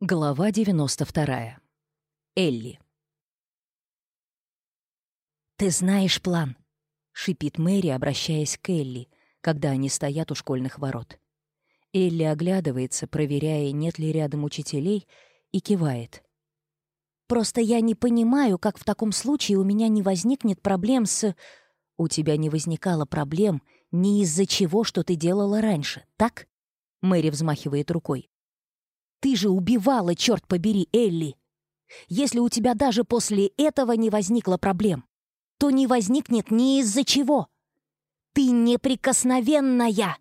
Глава 92. Элли. «Ты знаешь план», — шипит Мэри, обращаясь к Элли, когда они стоят у школьных ворот. Элли оглядывается, проверяя, нет ли рядом учителей, и кивает. «Просто я не понимаю, как в таком случае у меня не возникнет проблем с...» «У тебя не возникало проблем ни из-за чего, что ты делала раньше, так?» Мэри взмахивает рукой. Ты же убивала, черт побери, Элли. Если у тебя даже после этого не возникло проблем, то не возникнет ни из-за чего. Ты неприкосновенная!»